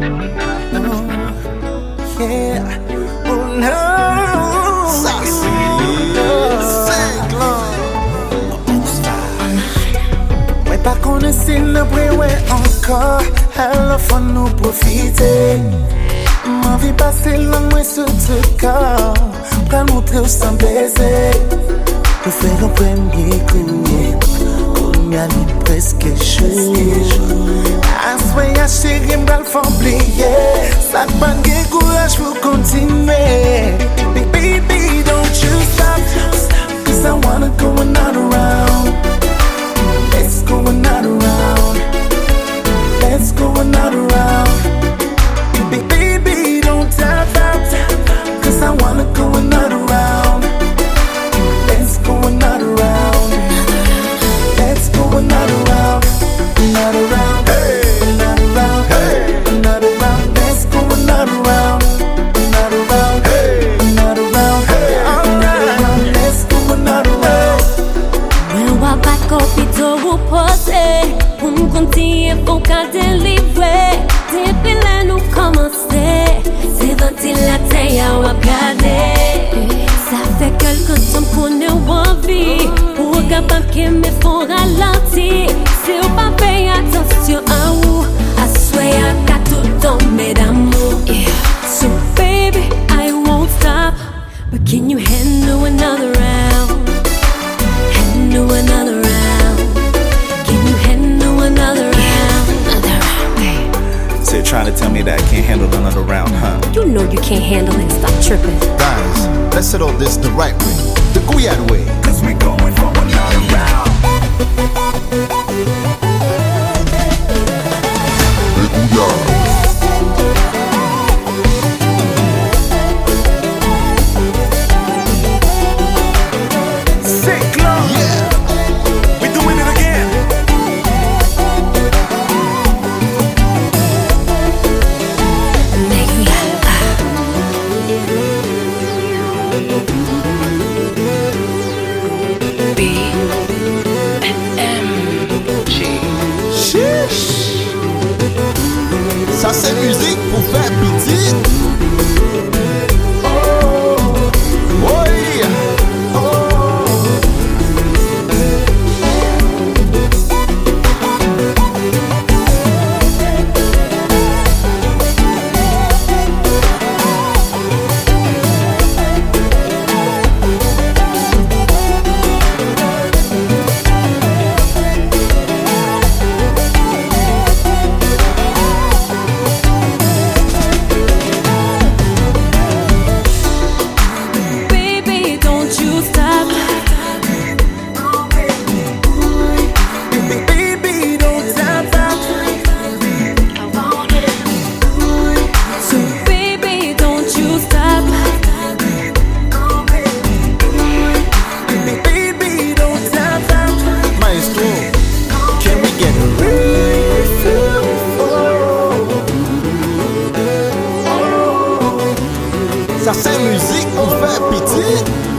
Oh, yeah. Oh, no. Sassy. Sing. Mwen pa konen sin nan prewe ankor. Hala fon nou profite. Mwen vi pase lang mwen sou te kor. Pran moutre ou san beze. Pou fè yon premye kounye. Li preske chou Aswe ya cheri mbral fambliye Sak ban gen kouraj pou kontinwe Baby don't you stop. Cause Pou pou ka delivre nou komanse Se ventilate ya wap gade Sa fe kelke ton konen wavi Ou kapap ke me fon ralenti Se ou pa pay atensyon a ou ya ka d'amou So baby, I won't stop. But can you handle another round? Handle another round. Trying to tell me that I can't handle another round, huh? You know you can't handle it. Stop tripping. Guys, let's settle this the right way, the Gouyad way. C'est musique pour faire pitié. Ça c'est musique pour faire pitié.